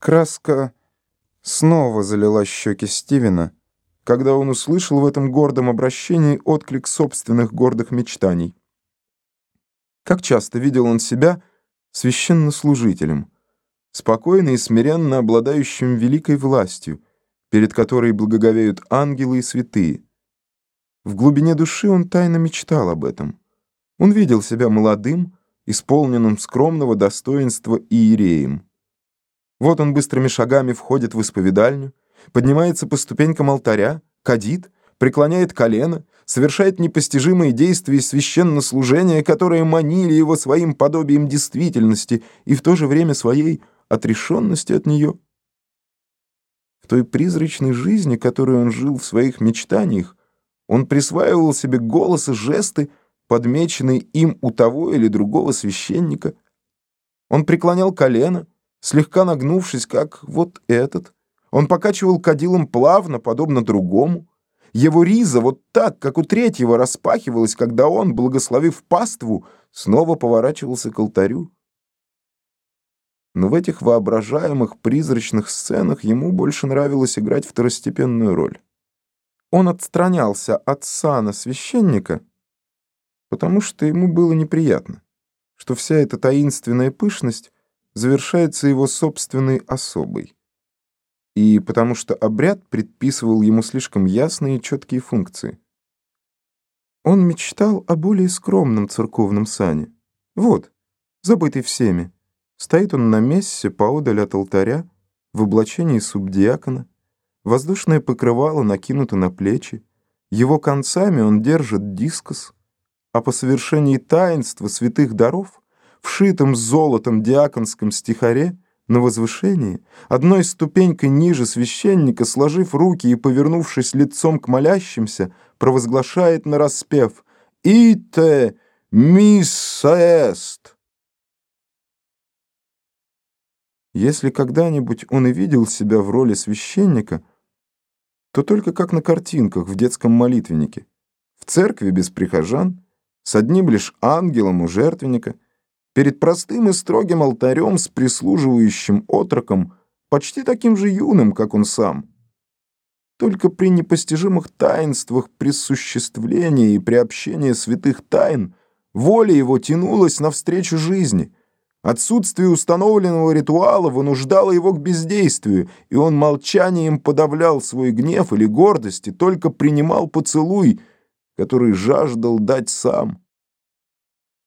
Краска снова залила щеки Стивена, когда он услышал в этом гордом обращении отклик собственных гордых мечтаний. Как часто видел он себя священнослужителем, спокойно и смиренно обладающим великой властью, перед которой благоговеют ангелы и святые. В глубине души он тайно мечтал об этом. Он видел себя молодым, исполненным скромного достоинства иереем. Вот он быстрыми шагами входит в исповедальню, поднимается по ступенькам алтаря, кадит, преклоняет колено, совершает непостижимые действия священнослужения, которые манили его своим подобием действительности и в то же время своей отрешенности от нее. В той призрачной жизни, которую он жил в своих мечтаниях, он присваивал себе голос и жесты, подмеченные им у того или другого священника. Он преклонял колено, слегка нагнувшись, как вот этот. Он покачивал кадилом плавно, подобно другому. Его риза вот так, как у третьего, распахивалась, когда он, благословив паству, снова поворачивался к алтарю. Но в этих воображаемых призрачных сценах ему больше нравилось играть второстепенную роль. Он отстранялся от сана священника, потому что ему было неприятно, что вся эта таинственная пышность завершается его собственной особой. И потому что обряд предписывал ему слишком ясные и четкие функции. Он мечтал о более скромном церковном сане. Вот, забытый всеми. Стоит он на мессе поодаль от алтаря, в облачении субдиакона, воздушное покрывало накинуто на плечи, его концами он держит дискос, а по совершении таинства святых даров вшитом золотом диаконском стихаре, на возвышении, одной ступенькой ниже священника, сложив руки и повернувшись лицом к молящимся, провозглашает нараспев «Ите мисса эст». Если когда-нибудь он и видел себя в роли священника, то только как на картинках в детском молитвеннике, в церкви без прихожан, с одним лишь ангелом у жертвенника — перед простым и строгим алтарем с прислуживающим отроком, почти таким же юным, как он сам. Только при непостижимых таинствах присуществления и приобщения святых тайн воля его тянулась навстречу жизни. Отсутствие установленного ритуала вынуждало его к бездействию, и он молчанием подавлял свой гнев или гордость и только принимал поцелуй, который жаждал дать сам.